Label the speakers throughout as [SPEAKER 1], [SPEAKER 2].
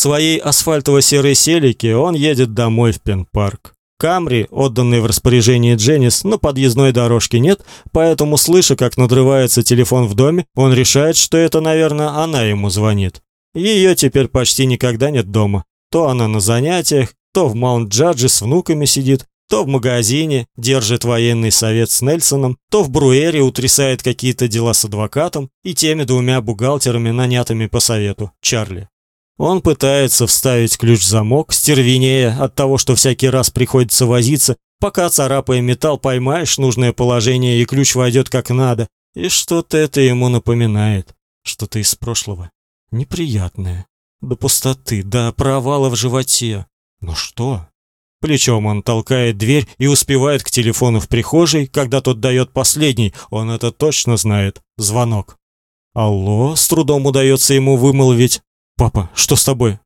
[SPEAKER 1] своей асфальтово-серой селике он едет домой в Пен-парк. Камри, отданный в распоряжение Дженнис, на подъездной дорожке нет, поэтому, слыша, как надрывается телефон в доме, он решает, что это, наверное, она ему звонит. Ее теперь почти никогда нет дома. То она на занятиях, то в Маунт-Джадже с внуками сидит, то в магазине держит военный совет с Нельсоном, то в Бруэре утрясает какие-то дела с адвокатом и теми двумя бухгалтерами, нанятыми по совету, Чарли. Он пытается вставить ключ в замок, стервенея от того, что всякий раз приходится возиться, пока царапая металл, поймаешь нужное положение и ключ войдет как надо. И что-то это ему напоминает, что-то из прошлого, неприятное, до пустоты, до провала в животе. Но что? Плечом он толкает дверь и успевает к телефону в прихожей, когда тот дает последний, он это точно знает, звонок. Алло, с трудом удается ему вымолвить. Папа, что с тобой?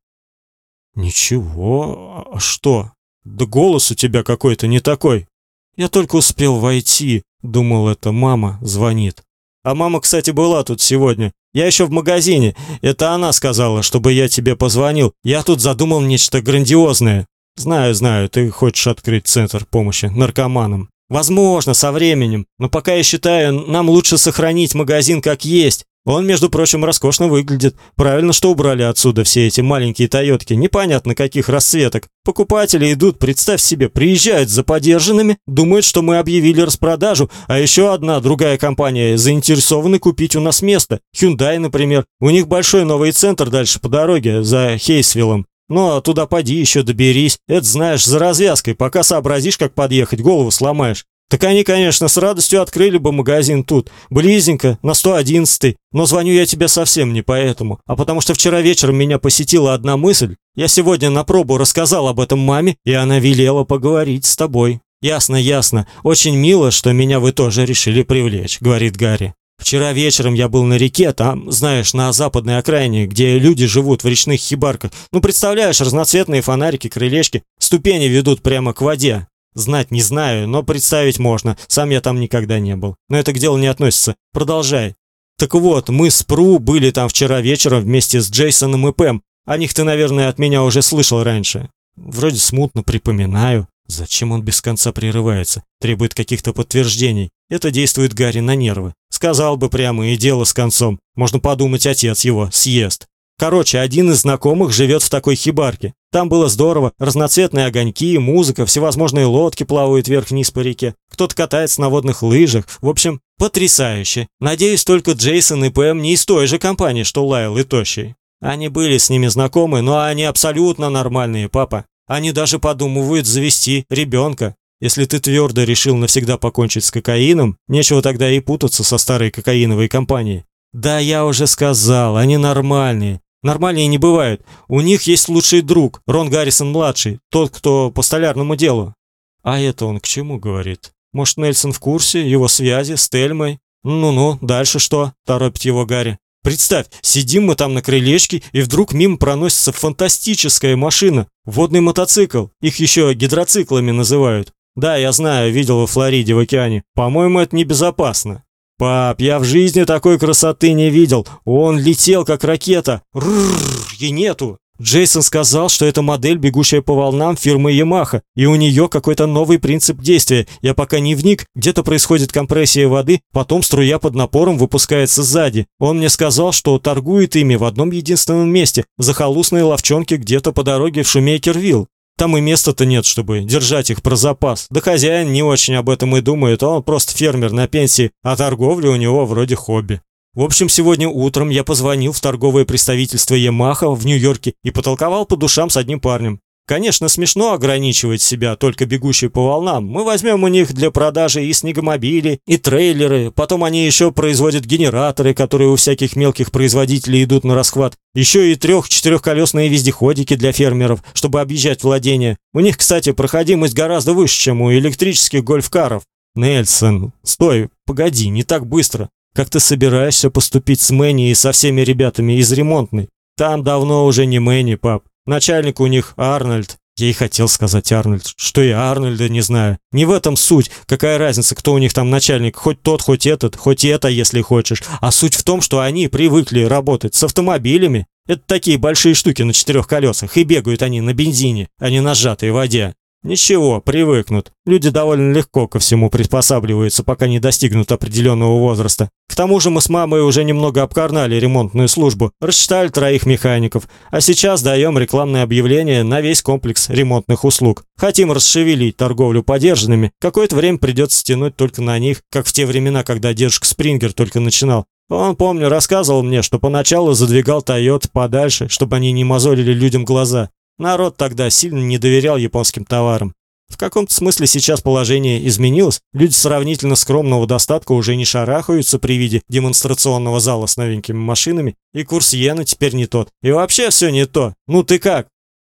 [SPEAKER 1] Ничего. А что? Да голос у тебя какой-то не такой. Я только успел войти, думал это мама звонит. А мама, кстати, была тут сегодня. Я еще в магазине. Это она сказала, чтобы я тебе позвонил. Я тут задумал нечто грандиозное. Знаю, знаю, ты хочешь открыть центр помощи наркоманам. Возможно, со временем, но пока я считаю, нам лучше сохранить магазин как есть. Он, между прочим, роскошно выглядит. Правильно, что убрали отсюда все эти маленькие Тойотки, непонятно каких расцветок. Покупатели идут, представь себе, приезжают за подержанными, думают, что мы объявили распродажу, а еще одна другая компания заинтересованы купить у нас место. Hyundai, например. У них большой новый центр дальше по дороге, за Хейсвиллом. Ну, а туда поди еще доберись. Это знаешь, за развязкой, пока сообразишь, как подъехать, голову сломаешь. Так они, конечно, с радостью открыли бы магазин тут, близенько, на 111-й, но звоню я тебе совсем не поэтому, а потому что вчера вечером меня посетила одна мысль. Я сегодня на пробу рассказал об этом маме, и она велела поговорить с тобой. Ясно, ясно. Очень мило, что меня вы тоже решили привлечь, говорит Гарри. Вчера вечером я был на реке, там, знаешь, на западной окраине, где люди живут в речных хибарках. Ну, представляешь, разноцветные фонарики, крылечки, ступени ведут прямо к воде. Знать не знаю, но представить можно. Сам я там никогда не был. Но это к делу не относится. Продолжай. Так вот, мы с Пру были там вчера вечером вместе с Джейсоном и Пэм. О них ты, наверное, от меня уже слышал раньше. Вроде смутно припоминаю. Зачем он без конца прерывается? Требует каких-то подтверждений. Это действует Гарри на нервы. Сказал бы прямо и дело с концом. Можно подумать, отец его съест. Короче, один из знакомых живет в такой хибарке. Там было здорово, разноцветные огоньки, музыка, всевозможные лодки плавают вверх-вниз по реке. Кто-то катается на водных лыжах. В общем, потрясающе. Надеюсь, только Джейсон и Пэм не из той же компании, что Лайл и Тощий. Они были с ними знакомы, но они абсолютно нормальные, папа. Они даже подумывают завести ребенка. Если ты твердо решил навсегда покончить с кокаином, нечего тогда и путаться со старой кокаиновой компанией. Да, я уже сказал, они нормальные. Нормальнее не бывают. У них есть лучший друг, Рон Гаррисон-младший, тот, кто по столярному делу. А это он к чему говорит? Может, Нельсон в курсе, его связи с Тельмой? Ну-ну, дальше что? Торопит его Гарри. Представь, сидим мы там на крылечке, и вдруг мимо проносится фантастическая машина, водный мотоцикл. Их еще гидроциклами называют. Да, я знаю, видел во Флориде в океане. По-моему, это небезопасно. Пап, я в жизни такой красоты не видел. Он летел как ракета. Рррр, и нету. Джейсон сказал, что это модель, бегущая по волнам фирмы Yamaha, и у нее какой-то новый принцип действия. Я пока не вник, где-то происходит компрессия воды, потом струя под напором выпускается сзади. Он мне сказал, что торгует ими в одном единственном месте, в захолустной ловчонке где-то по дороге в Шумейкервилл. Там и места-то нет, чтобы держать их про запас. Да хозяин не очень об этом и думает, он просто фермер на пенсии, а торговля у него вроде хобби. В общем, сегодня утром я позвонил в торговое представительство Yamaha в Нью-Йорке и потолковал по душам с одним парнем. Конечно, смешно ограничивать себя только бегущей по волнам. Мы возьмем у них для продажи и снегомобили, и трейлеры. Потом они еще производят генераторы, которые у всяких мелких производителей идут на расхват. Еще и трех-четырехколесные вездеходики для фермеров, чтобы объезжать владения. У них, кстати, проходимость гораздо выше, чем у электрических гольф-каров. Нельсон, стой, погоди, не так быстро. Как ты собираешься поступить с Мэнни и со всеми ребятами из ремонтной? Там давно уже не Мэнни, пап. Начальник у них Арнольд. Я и хотел сказать Арнольд, что я Арнольда не знаю. Не в этом суть. Какая разница, кто у них там начальник? Хоть тот, хоть этот, хоть это, если хочешь. А суть в том, что они привыкли работать с автомобилями. Это такие большие штуки на четырех колесах, и бегают они на бензине, а не на сжатой воде. Ничего, привыкнут. Люди довольно легко ко всему приспосабливаются, пока не достигнут определенного возраста. К тому же мы с мамой уже немного обкарнали ремонтную службу, рассчитали троих механиков, а сейчас даем рекламное объявление на весь комплекс ремонтных услуг. Хотим расшевелить торговлю подержанными. Какое-то время придется тянуть только на них, как в те времена, когда дедушка Спрингер только начинал. Он, помню, рассказывал мне, что поначалу задвигал Тойот подальше, чтобы они не мозолили людям глаза. Народ тогда сильно не доверял японским товарам. В каком-то смысле сейчас положение изменилось. Люди сравнительно скромного достатка уже не шарахаются при виде демонстрационного зала с новенькими машинами, и курс иены теперь не тот. И вообще все не то. Ну ты как?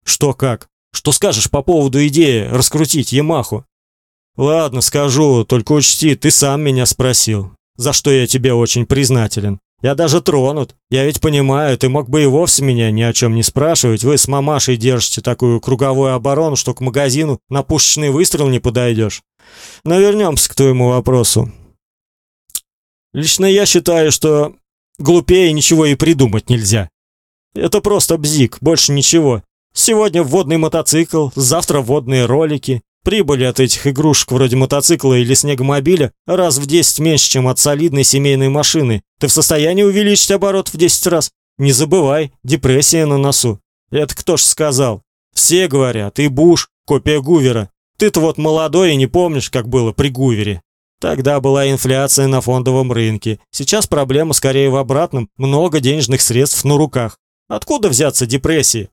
[SPEAKER 1] Что как? Что скажешь по поводу идеи раскрутить Ямаху? Ладно, скажу, только учти, ты сам меня спросил. За что я тебе очень признателен. Я даже тронут. Я ведь понимаю, ты мог бы и вовсе меня ни о чем не спрашивать. Вы с мамашей держите такую круговую оборону, что к магазину на пушечный выстрел не подойдешь. Но вернемся к твоему вопросу. Лично я считаю, что глупее ничего и придумать нельзя. Это просто бзик, больше ничего. Сегодня водный мотоцикл, завтра водные ролики, Прибыли от этих игрушек вроде мотоцикла или снегомобиля раз в 10 меньше, чем от солидной семейной машины. Ты в состоянии увеличить оборот в 10 раз? Не забывай, депрессия на носу. Это кто ж сказал? Все говорят, и Буш, копия Гувера. Ты-то вот молодой и не помнишь, как было при Гувере. Тогда была инфляция на фондовом рынке. Сейчас проблема скорее в обратном. Много денежных средств на руках. Откуда взяться депрессии?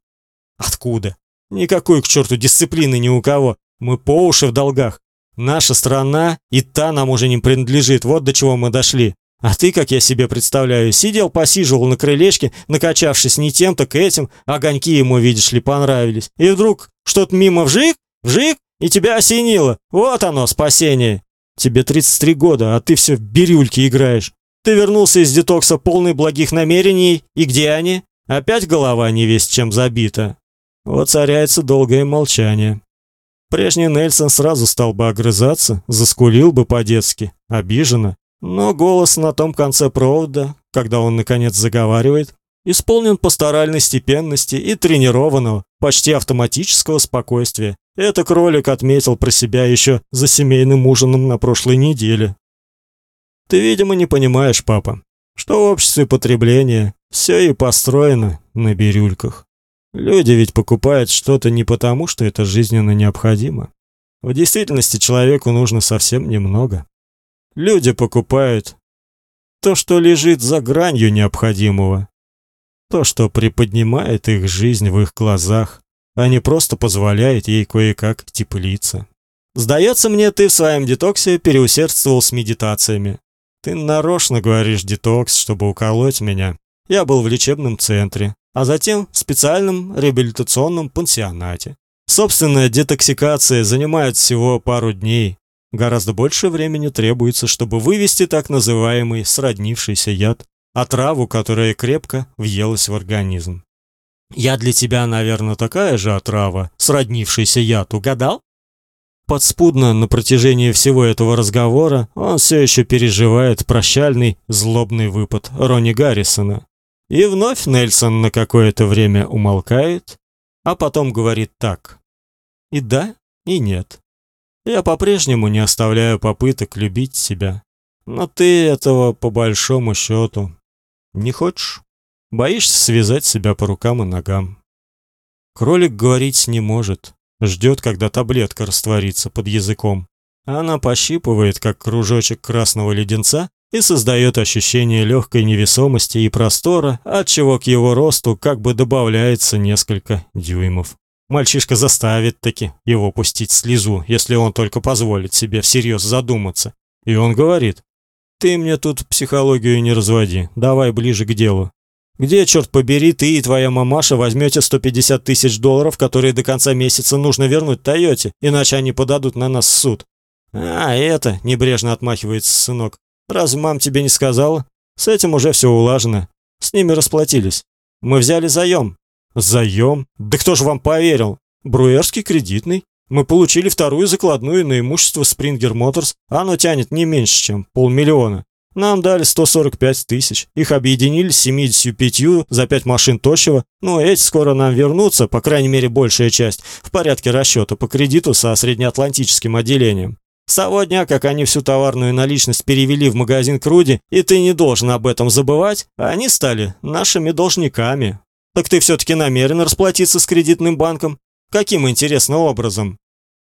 [SPEAKER 1] Откуда? Никакой к черту дисциплины ни у кого. Мы по уши в долгах. Наша страна и та нам уже не принадлежит. Вот до чего мы дошли. А ты, как я себе представляю, сидел, посиживал на крылечке, накачавшись не тем, так этим, огоньки ему, видишь ли, понравились. И вдруг что-то мимо вжик, вжик, и тебя осенило. Вот оно, спасение. Тебе 33 года, а ты все в бирюльки играешь. Ты вернулся из детокса полный благих намерений, и где они? Опять голова не весь чем забита. Вот царяется долгое молчание. Прежний Нельсон сразу стал бы огрызаться, заскулил бы по-детски, обиженно. Но голос на том конце провода, когда он наконец заговаривает, исполнен пасторальной степенности и тренированного, почти автоматического спокойствия. Это кролик отметил про себя еще за семейным ужином на прошлой неделе. Ты, видимо, не понимаешь, папа, что в обществе потребления все и построено на бирюльках. Люди ведь покупают что-то не потому, что это жизненно необходимо. В действительности человеку нужно совсем немного. Люди покупают то, что лежит за гранью необходимого, то, что приподнимает их жизнь в их глазах, а не просто позволяет ей кое-как теплиться. Сдается мне, ты в своем детоксе переусердствовал с медитациями. Ты нарочно говоришь детокс, чтобы уколоть меня. Я был в лечебном центре, а затем в специальном реабилитационном пансионате. Собственная детоксикация занимает всего пару дней. Гораздо больше времени требуется, чтобы вывести так называемый сроднившийся яд, отраву, которая крепко въелась в организм. Я для тебя, наверное, такая же отрава, сроднившийся яд, угадал? Подспудно на протяжении всего этого разговора он все еще переживает прощальный злобный выпад Ронни Гаррисона. И вновь Нельсон на какое-то время умолкает, а потом говорит так: "И да, и нет. Я по-прежнему не оставляю попыток любить себя. Но ты этого по большому счету не хочешь. Боишься связать себя по рукам и ногам. Кролик говорить не может, ждет, когда таблетка растворится под языком. Она пощипывает, как кружочек красного леденца, и создает ощущение легкой невесомости и простора, от чего к его росту как бы добавляется несколько дюймов. Мальчишка заставит таки его пустить слезу, если он только позволит себе всерьез задуматься. И он говорит: "Ты мне тут психологию не разводи, давай ближе к делу. Где, черт побери, ты и твоя мамаша возьмете 150 тысяч долларов, которые до конца месяца нужно вернуть Тойоте, иначе они подадут на нас в суд?" А это небрежно отмахивается сынок. Разве мам тебе не сказала? С этим уже все улажено. С ними расплатились. Мы взяли заем. Заем? Да кто же вам поверил? Бруерский кредитный. Мы получили вторую закладную на имущество Springer Motors. Оно тянет не меньше, чем полмиллиона. Нам дали 145 тысяч. Их объединили с 75 за 5 машин тощего. Ну, эти скоро нам вернутся, по крайней мере, большая часть, в порядке расчета по кредиту со среднеатлантическим отделением. С того дня, как они всю товарную наличность перевели в магазин Круди, и ты не должен об этом забывать, они стали нашими должниками. Так ты все таки намерен расплатиться с кредитным банком? Каким интересным образом?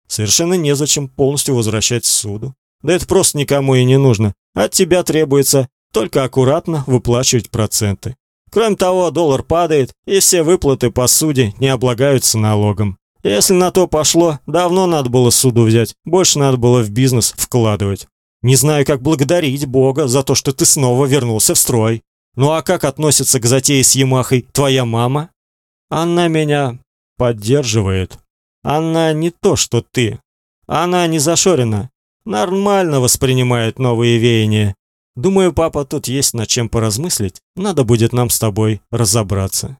[SPEAKER 1] Совершенно незачем полностью возвращать суду. Да это просто никому и не нужно. От тебя требуется только аккуратно выплачивать проценты. Кроме того, доллар падает, и все выплаты по суде не облагаются налогом. Если на то пошло, давно надо было суду взять, больше надо было в бизнес вкладывать. Не знаю, как благодарить Бога за то, что ты снова вернулся в строй. Ну а как относится к затее с Ямахой твоя мама? Она меня поддерживает. Она не то, что ты. Она не зашорена нормально воспринимает новые веяния. Думаю, папа, тут есть над чем поразмыслить. Надо будет нам с тобой разобраться.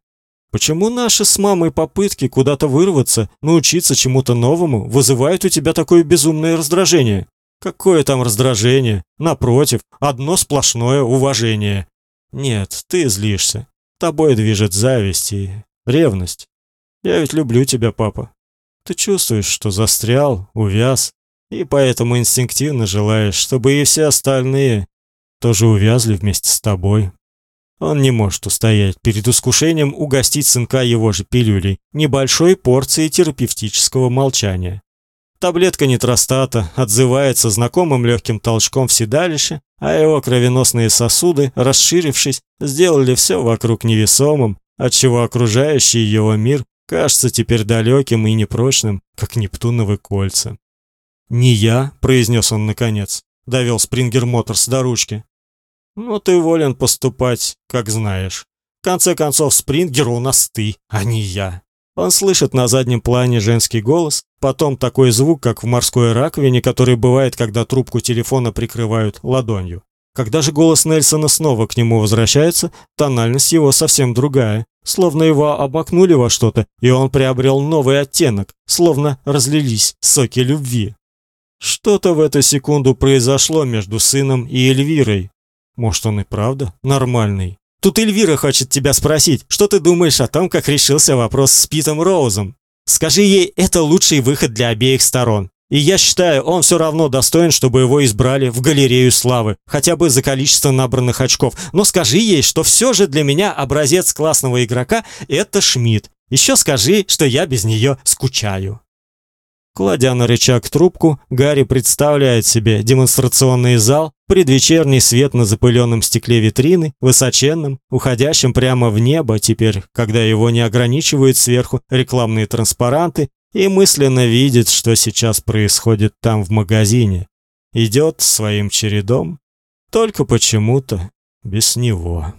[SPEAKER 1] Почему наши с мамой попытки куда-то вырваться, научиться чему-то новому вызывают у тебя такое безумное раздражение? Какое там раздражение? Напротив, одно сплошное уважение. Нет, ты злишься. Тобой движет зависть и ревность. Я ведь люблю тебя, папа. Ты чувствуешь, что застрял, увяз, и поэтому инстинктивно желаешь, чтобы и все остальные тоже увязли вместе с тобой. Он не может устоять перед искушением угостить сынка его же пилюлей, небольшой порцией терапевтического молчания. Таблетка нитростата отзывается знакомым легким толчком в седалище, а его кровеносные сосуды, расширившись, сделали все вокруг невесомым, отчего окружающий его мир кажется теперь далеким и непрочным, как Нептуновы кольца. «Не я», — произнес он наконец, — довел Спрингер Моторс до ручки. «Ну, ты волен поступать, как знаешь. В конце концов, Спрингер у нас ты, а не я». Он слышит на заднем плане женский голос, потом такой звук, как в морской раковине, который бывает, когда трубку телефона прикрывают ладонью. Когда же голос Нельсона снова к нему возвращается, тональность его совсем другая, словно его обмакнули во что-то, и он приобрел новый оттенок, словно разлились соки любви. Что-то в эту секунду произошло между сыном и Эльвирой. Может, он и правда нормальный. Тут Эльвира хочет тебя спросить, что ты думаешь о том, как решился вопрос с Питом Роузом. Скажи ей, это лучший выход для обеих сторон. И я считаю, он все равно достоин, чтобы его избрали в галерею славы, хотя бы за количество набранных очков. Но скажи ей, что все же для меня образец классного игрока это Шмидт. Еще скажи, что я без нее скучаю. Кладя на рычаг трубку, Гарри представляет себе демонстрационный зал, предвечерний свет на запыленном стекле витрины, высоченным, уходящим прямо в небо теперь, когда его не ограничивают сверху рекламные транспаранты, и мысленно видит, что сейчас происходит там в магазине. Идет своим чередом, только почему-то без него.